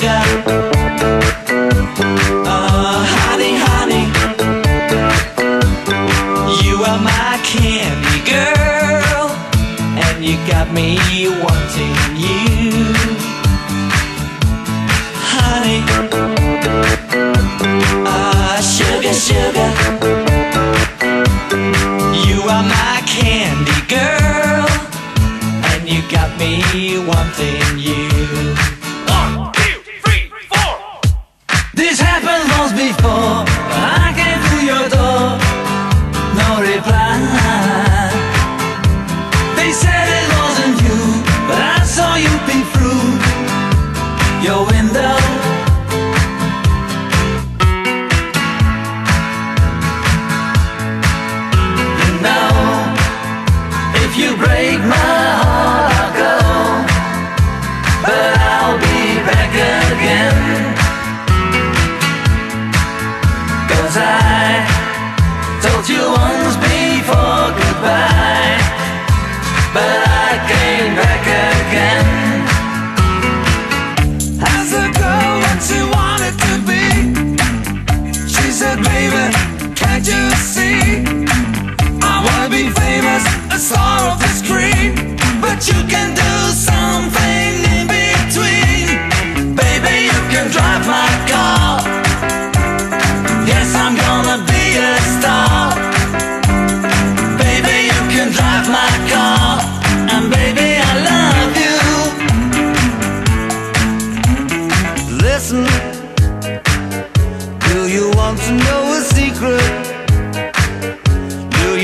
sugar. Uh, honey, honey. You are my candy girl And you got me wanting you. Honey. Uh, sugar, sugar. You are my candy girl And you got me wanting you. This happened once before. I can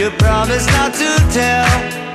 You not to tell.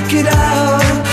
work it out.